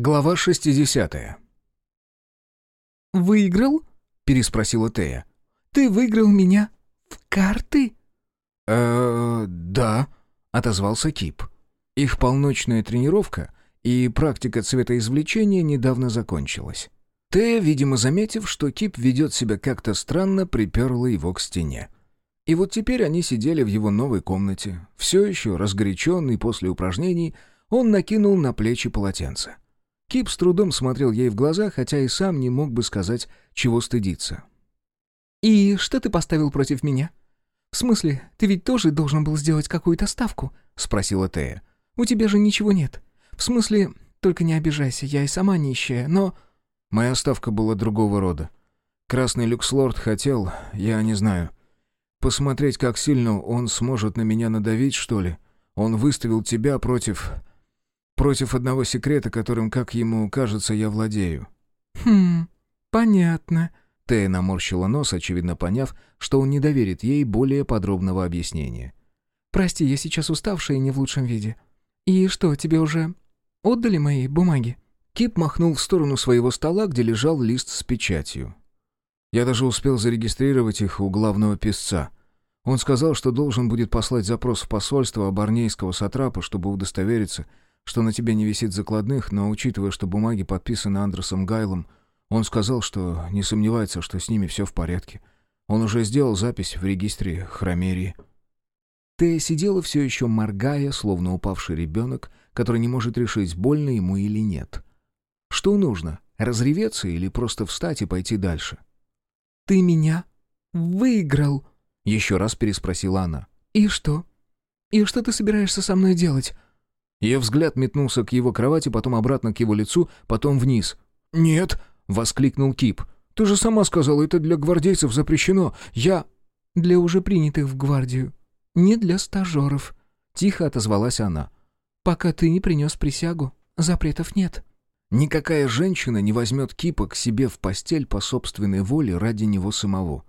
Глава 60 «Выиграл?» — переспросила Тея. «Ты выиграл меня в карты?» э да», — отозвался Кип. Их полночная тренировка и практика цветоизвлечения недавно закончилась. Тея, видимо, заметив, что Кип ведет себя как-то странно, приперла его к стене. И вот теперь они сидели в его новой комнате. Все еще разгоряченный после упражнений, он накинул на плечи полотенце. Кип с трудом смотрел ей в глаза, хотя и сам не мог бы сказать, чего стыдиться. «И что ты поставил против меня? В смысле, ты ведь тоже должен был сделать какую-то ставку?» — спросила Тея. «У тебя же ничего нет. В смысле, только не обижайся, я и сама нищая, но...» Моя ставка была другого рода. Красный люкслорд хотел, я не знаю, посмотреть, как сильно он сможет на меня надавить, что ли. Он выставил тебя против против одного секрета, которым, как ему кажется, я владею». «Хм, понятно». Тея наморщила нос, очевидно поняв, что он не доверит ей более подробного объяснения. «Прости, я сейчас уставшая и не в лучшем виде. И что, тебе уже отдали мои бумаги?» Кип махнул в сторону своего стола, где лежал лист с печатью. Я даже успел зарегистрировать их у главного писца. Он сказал, что должен будет послать запрос в посольство абарнейского сатрапа, чтобы удостовериться, что на тебе не висит закладных, но учитывая, что бумаги подписаны Андресом Гайлом, он сказал, что не сомневается, что с ними все в порядке. Он уже сделал запись в регистре хромерии. Тея сидела все еще моргая, словно упавший ребенок, который не может решить, больно ему или нет. Что нужно, разреветься или просто встать и пойти дальше? «Ты меня выиграл», — еще раз переспросила она. «И что? И что ты собираешься со мной делать?» Ее взгляд метнулся к его кровати, потом обратно к его лицу, потом вниз. «Нет!» — воскликнул Кип. «Ты же сама сказала, это для гвардейцев запрещено. Я...» «Для уже принятых в гвардию. Не для стажеров», — тихо отозвалась она. «Пока ты не принес присягу, запретов нет». Никакая женщина не возьмет Кипа к себе в постель по собственной воле ради него самого.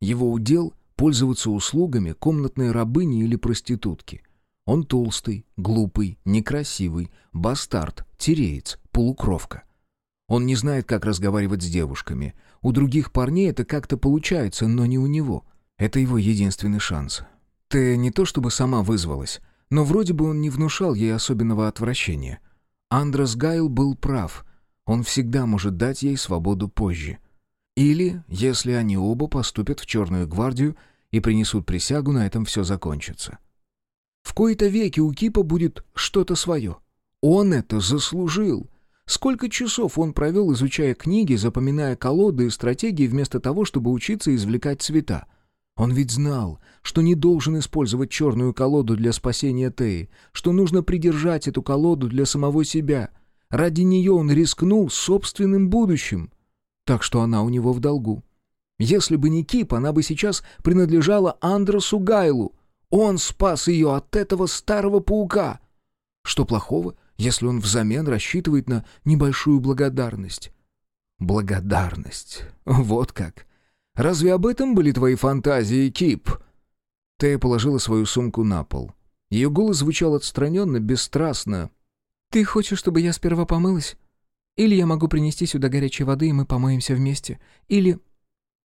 Его удел — пользоваться услугами комнатной рабыни или проститутки. Он толстый, глупый, некрасивый, бастард, тиреец, полукровка. Он не знает, как разговаривать с девушками. У других парней это как-то получается, но не у него. Это его единственный шанс. Ты не то чтобы сама вызвалась, но вроде бы он не внушал ей особенного отвращения. Андрес Гайл был прав. Он всегда может дать ей свободу позже. Или, если они оба поступят в Черную гвардию и принесут присягу, на этом все закончится. В кои-то веки у Кипа будет что-то свое. Он это заслужил. Сколько часов он провел, изучая книги, запоминая колоды и стратегии, вместо того, чтобы учиться извлекать цвета. Он ведь знал, что не должен использовать черную колоду для спасения Теи, что нужно придержать эту колоду для самого себя. Ради нее он рискнул собственным будущим. Так что она у него в долгу. Если бы не Кип, она бы сейчас принадлежала Андресу Гайлу, он спас ее от этого старого паука. Что плохого, если он взамен рассчитывает на небольшую благодарность? Благодарность. Вот как. Разве об этом были твои фантазии, Кип? Тея положила свою сумку на пол. Ее голос звучал отстраненно, бесстрастно. «Ты хочешь, чтобы я сперва помылась? Или я могу принести сюда горячей воды, и мы помоемся вместе? Или...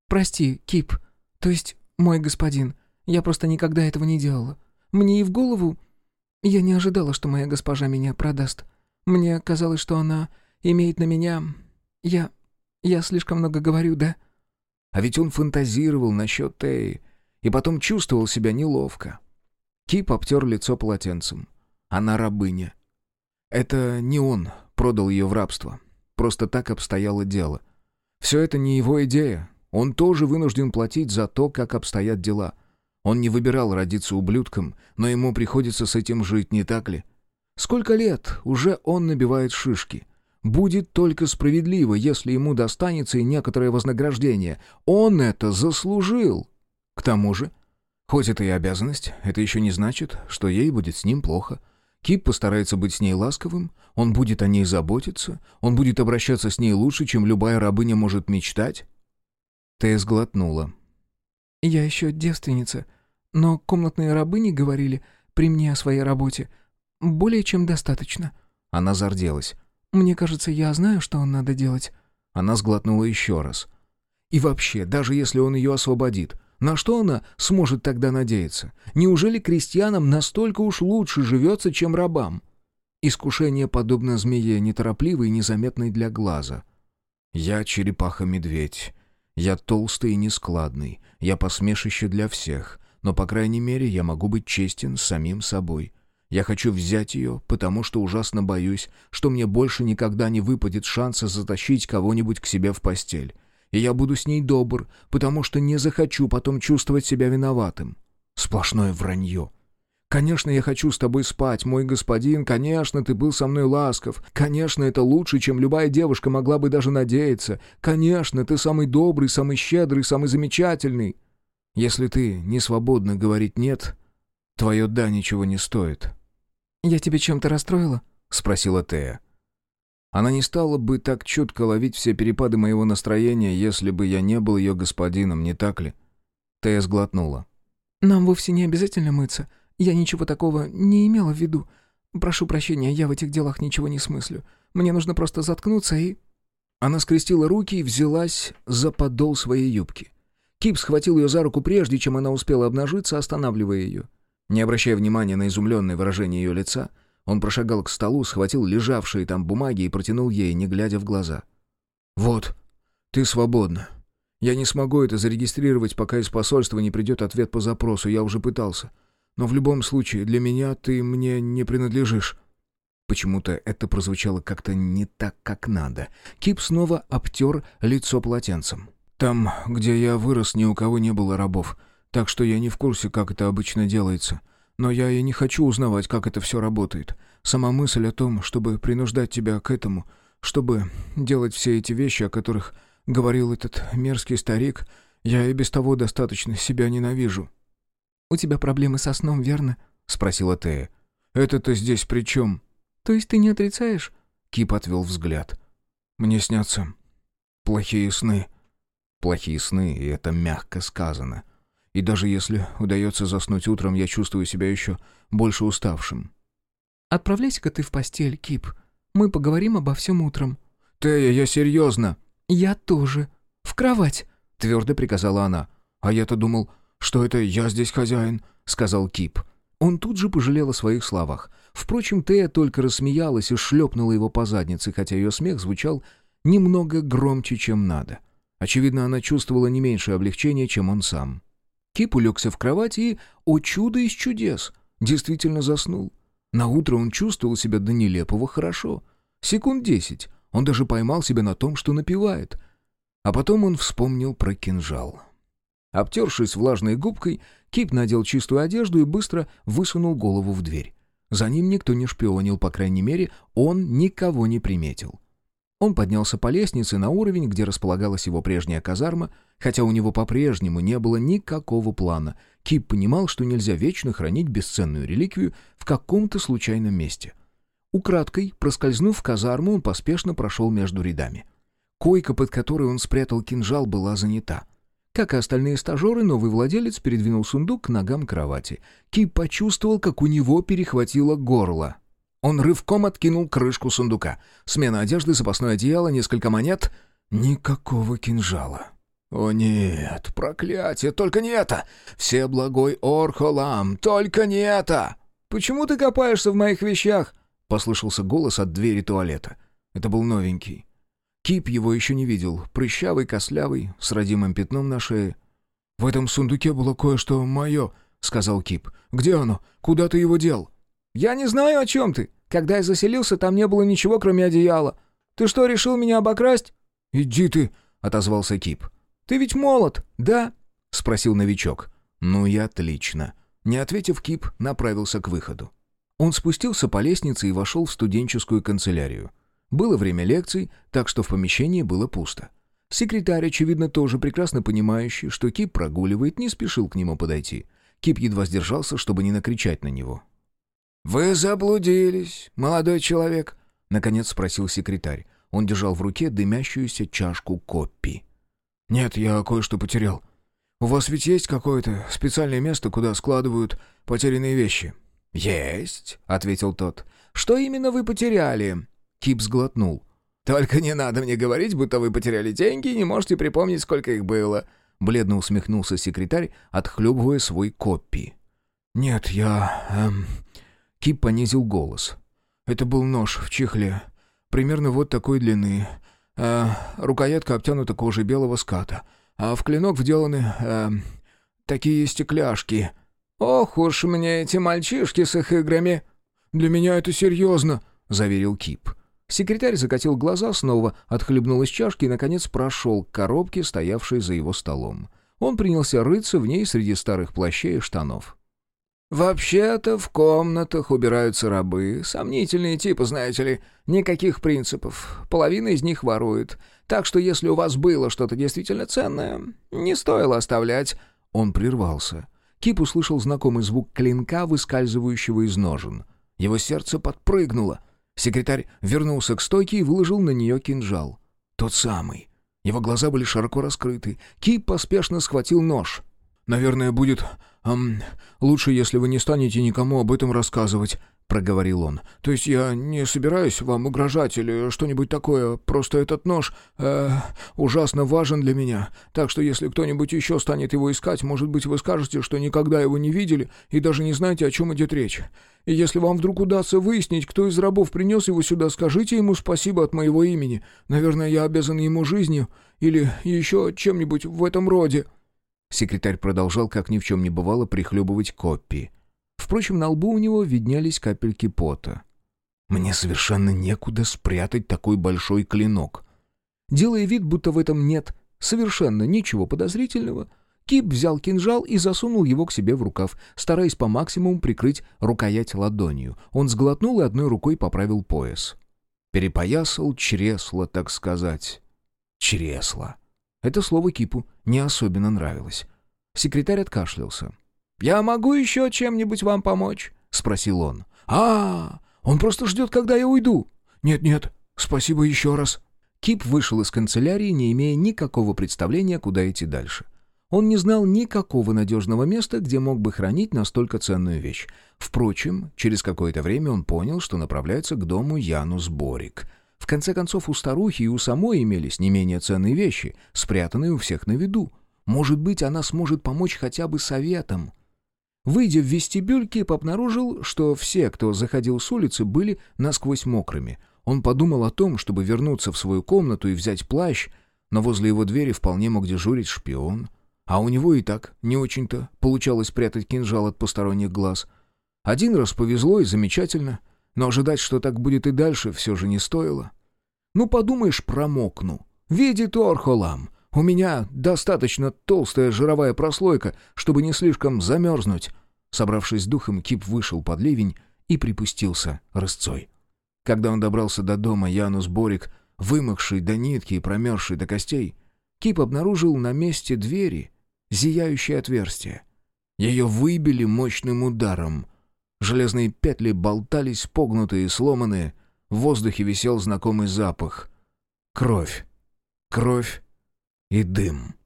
Прости, Кип, то есть мой господин, я просто никогда этого не делала. Мне и в голову... Я не ожидала, что моя госпожа меня продаст. Мне казалось, что она имеет на меня... Я... Я слишком много говорю, да?» А ведь он фантазировал насчет Теи и потом чувствовал себя неловко. Кип обтер лицо полотенцем. Она рабыня. Это не он продал ее в рабство. Просто так обстояло дело. Все это не его идея. Он тоже вынужден платить за то, как обстоят дела. Он не выбирал родиться ублюдком, но ему приходится с этим жить, не так ли? Сколько лет уже он набивает шишки? Будет только справедливо, если ему достанется и некоторое вознаграждение. Он это заслужил. К тому же, хоть это и обязанность, это еще не значит, что ей будет с ним плохо. Кип постарается быть с ней ласковым, он будет о ней заботиться, он будет обращаться с ней лучше, чем любая рабыня может мечтать. Тея сглотнула. «Я еще девственница, но комнатные рабыни говорили при мне о своей работе. Более чем достаточно». Она зарделась. Мне кажется, я знаю, что надо делать». Она сглотнула еще раз. «И вообще, даже если он ее освободит, на что она сможет тогда надеяться? Неужели крестьянам настолько уж лучше живется, чем рабам?» Искушение подобно змее, неторопливой и незаметной для глаза. «Я черепаха-медведь. Я толстый и нескладный. Я посмешище для всех. Но, по крайней мере, я могу быть честен с самим собой. Я хочу взять ее, потому что ужасно боюсь, что мне больше никогда не выпадет шанса затащить кого-нибудь к себе в постель. И я буду с ней добр, потому что не захочу потом чувствовать себя виноватым. Сплошное вранье. Конечно, я хочу с тобой спать, мой господин, конечно, ты был со мной ласков. Конечно, это лучше, чем любая девушка могла бы даже надеяться. Конечно, ты самый добрый, самый щедрый, самый замечательный. Если ты не свободна говорить «нет», твое «да» ничего не стоит. «Я тебя чем-то расстроила?» — спросила Тея. Она не стала бы так чутко ловить все перепады моего настроения, если бы я не был ее господином, не так ли? Тея сглотнула. «Нам вовсе не обязательно мыться. Я ничего такого не имела в виду. Прошу прощения, я в этих делах ничего не смыслю. Мне нужно просто заткнуться и...» Она скрестила руки и взялась за подол своей юбки. Кип схватил ее за руку прежде, чем она успела обнажиться, останавливая ее. Не обращая внимания на изумленное выражение ее лица, он прошагал к столу, схватил лежавшие там бумаги и протянул ей, не глядя в глаза. «Вот, ты свободна. Я не смогу это зарегистрировать, пока из посольства не придет ответ по запросу, я уже пытался. Но в любом случае, для меня ты мне не принадлежишь». Почему-то это прозвучало как-то не так, как надо. Кип снова обтер лицо полотенцем. «Там, где я вырос, ни у кого не было рабов так что я не в курсе, как это обычно делается. Но я и не хочу узнавать, как это все работает. Сама мысль о том, чтобы принуждать тебя к этому, чтобы делать все эти вещи, о которых говорил этот мерзкий старик, я и без того достаточно себя ненавижу». «У тебя проблемы со сном, верно?» — спросила Тея. «Это-то здесь при чем?» «То есть ты не отрицаешь?» Кип отвел взгляд. «Мне снятся плохие сны». «Плохие сны, и это мягко сказано. И даже если удается заснуть утром, я чувствую себя еще больше уставшим. «Отправляйся-ка ты в постель, Кип. Мы поговорим обо всем утром». «Тея, я серьезно». «Я тоже. В кровать», — твердо приказала она. «А я-то думал, что это я здесь хозяин», — сказал Кип. Он тут же пожалел о своих словах. Впрочем, Тея только рассмеялась и шлепнула его по заднице, хотя ее смех звучал немного громче, чем надо. Очевидно, она чувствовала не меньшее облегчение, чем он сам. Кип улегся в кровать и, о чудо из чудес, действительно заснул. На утро он чувствовал себя до нелепого хорошо. Секунд десять. Он даже поймал себя на том, что напевает. А потом он вспомнил про кинжал. Обтершись влажной губкой, Кип надел чистую одежду и быстро высунул голову в дверь. За ним никто не шпионил, по крайней мере, он никого не приметил. Он поднялся по лестнице на уровень, где располагалась его прежняя казарма, хотя у него по-прежнему не было никакого плана. Кип понимал, что нельзя вечно хранить бесценную реликвию в каком-то случайном месте. Украдкой, проскользнув в казарму, он поспешно прошел между рядами. Койка, под которой он спрятал кинжал, была занята. Как и остальные стажеры, новый владелец передвинул сундук к ногам кровати. Кип почувствовал, как у него перехватило горло. Он рывком откинул крышку сундука. Смена одежды, запасное одеяло, несколько монет. Никакого кинжала. «О нет, проклятие, только не это! Все благой Орхолам, только не это!» «Почему ты копаешься в моих вещах?» — послышался голос от двери туалета. Это был новенький. Кип его еще не видел, прыщавый, кослявый, с родимым пятном на шее. «В этом сундуке было кое-что мое», — сказал Кип. «Где оно? Куда ты его дел?» «Я не знаю, о чем ты. Когда я заселился, там не было ничего, кроме одеяла. Ты что, решил меня обокрасть?» «Иди ты», — отозвался Кип. «Ты ведь молод, да?» — спросил новичок. «Ну и отлично». Не ответив, Кип направился к выходу. Он спустился по лестнице и вошел в студенческую канцелярию. Было время лекций, так что в помещении было пусто. Секретарь, очевидно, тоже прекрасно понимающий, что Кип прогуливает, не спешил к нему подойти. Кип едва сдержался, чтобы не накричать на него. «Вы заблудились, молодой человек?» — наконец спросил секретарь. Он держал в руке дымящуюся чашку коппи. «Нет, я кое-что потерял. У вас ведь есть какое-то специальное место, куда складывают потерянные вещи?» «Есть», — ответил тот. «Что именно вы потеряли?» Кип сглотнул. «Только не надо мне говорить, будто вы потеряли деньги и не можете припомнить, сколько их было». Бледно усмехнулся секретарь, отхлебывая свой копи. «Нет, я... Эм...» Кип понизил голос. «Это был нож в чехле. Примерно вот такой длины. Э, рукоятка обтянута кожей белого ската. А в клинок вделаны... Э, такие стекляшки». «Ох уж мне эти мальчишки с их играми!» «Для меня это серьезно», — заверил Кип. Секретарь закатил глаза, снова отхлебнул из чашки и, наконец, прошел к коробке, стоявшей за его столом. Он принялся рыться в ней среди старых плащей и штанов. «Вообще-то в комнатах убираются рабы. Сомнительные типы, знаете ли. Никаких принципов. Половина из них ворует. Так что если у вас было что-то действительно ценное, не стоило оставлять...» Он прервался. Кип услышал знакомый звук клинка, выскальзывающего из ножен. Его сердце подпрыгнуло — Секретарь вернулся к стойке и выложил на нее кинжал. Тот самый. Его глаза были широко раскрыты. Кип поспешно схватил нож. «Наверное, будет эм, лучше, если вы не станете никому об этом рассказывать», — проговорил он. «То есть я не собираюсь вам угрожать или что-нибудь такое. Просто этот нож э, ужасно важен для меня. Так что если кто-нибудь еще станет его искать, может быть, вы скажете, что никогда его не видели и даже не знаете, о чем идет речь. И если вам вдруг удастся выяснить, кто из рабов принес его сюда, скажите ему спасибо от моего имени. Наверное, я обязан ему жизнью или еще чем-нибудь в этом роде». Секретарь продолжал, как ни в чем не бывало, прихлебывать копии. Впрочем, на лбу у него виднялись капельки пота. «Мне совершенно некуда спрятать такой большой клинок». Делая вид, будто в этом нет совершенно ничего подозрительного, — Кип взял кинжал и засунул его к себе в рукав, стараясь по максимуму прикрыть рукоять ладонью. Он сглотнул и одной рукой поправил пояс. Перепоясал чресло, так сказать. Чресло. Это слово Кипу не особенно нравилось. Секретарь откашлялся. «Я могу еще чем-нибудь вам помочь?» — спросил он. «А, он просто ждет, когда я уйду. Нет-нет, спасибо еще раз». Кип вышел из канцелярии, не имея никакого представления, куда идти дальше. Он не знал никакого надежного места, где мог бы хранить настолько ценную вещь. Впрочем, через какое-то время он понял, что направляется к дому Янус Борик. В конце концов, у старухи и у самой имелись не менее ценные вещи, спрятанные у всех на виду. Может быть, она сможет помочь хотя бы советом. Выйдя в вестибюль, Кип обнаружил, что все, кто заходил с улицы, были насквозь мокрыми. Он подумал о том, чтобы вернуться в свою комнату и взять плащ, но возле его двери вполне мог дежурить шпион — а у него и так не очень-то получалось прятать кинжал от посторонних глаз. Один раз повезло и замечательно, но ожидать, что так будет и дальше, все же не стоило. Ну, подумаешь, промокну. Видит Орхолам. У меня достаточно толстая жировая прослойка, чтобы не слишком замерзнуть. Собравшись духом, Кип вышел под ливень и припустился рысцой. Когда он добрался до дома, Янус Борик, вымокший до нитки и промерзший до костей, Кип обнаружил на месте двери зияющее отверстие. Ее выбили мощным ударом. Железные петли болтались, погнутые и сломанные. В воздухе висел знакомый запах. Кровь. Кровь и дым.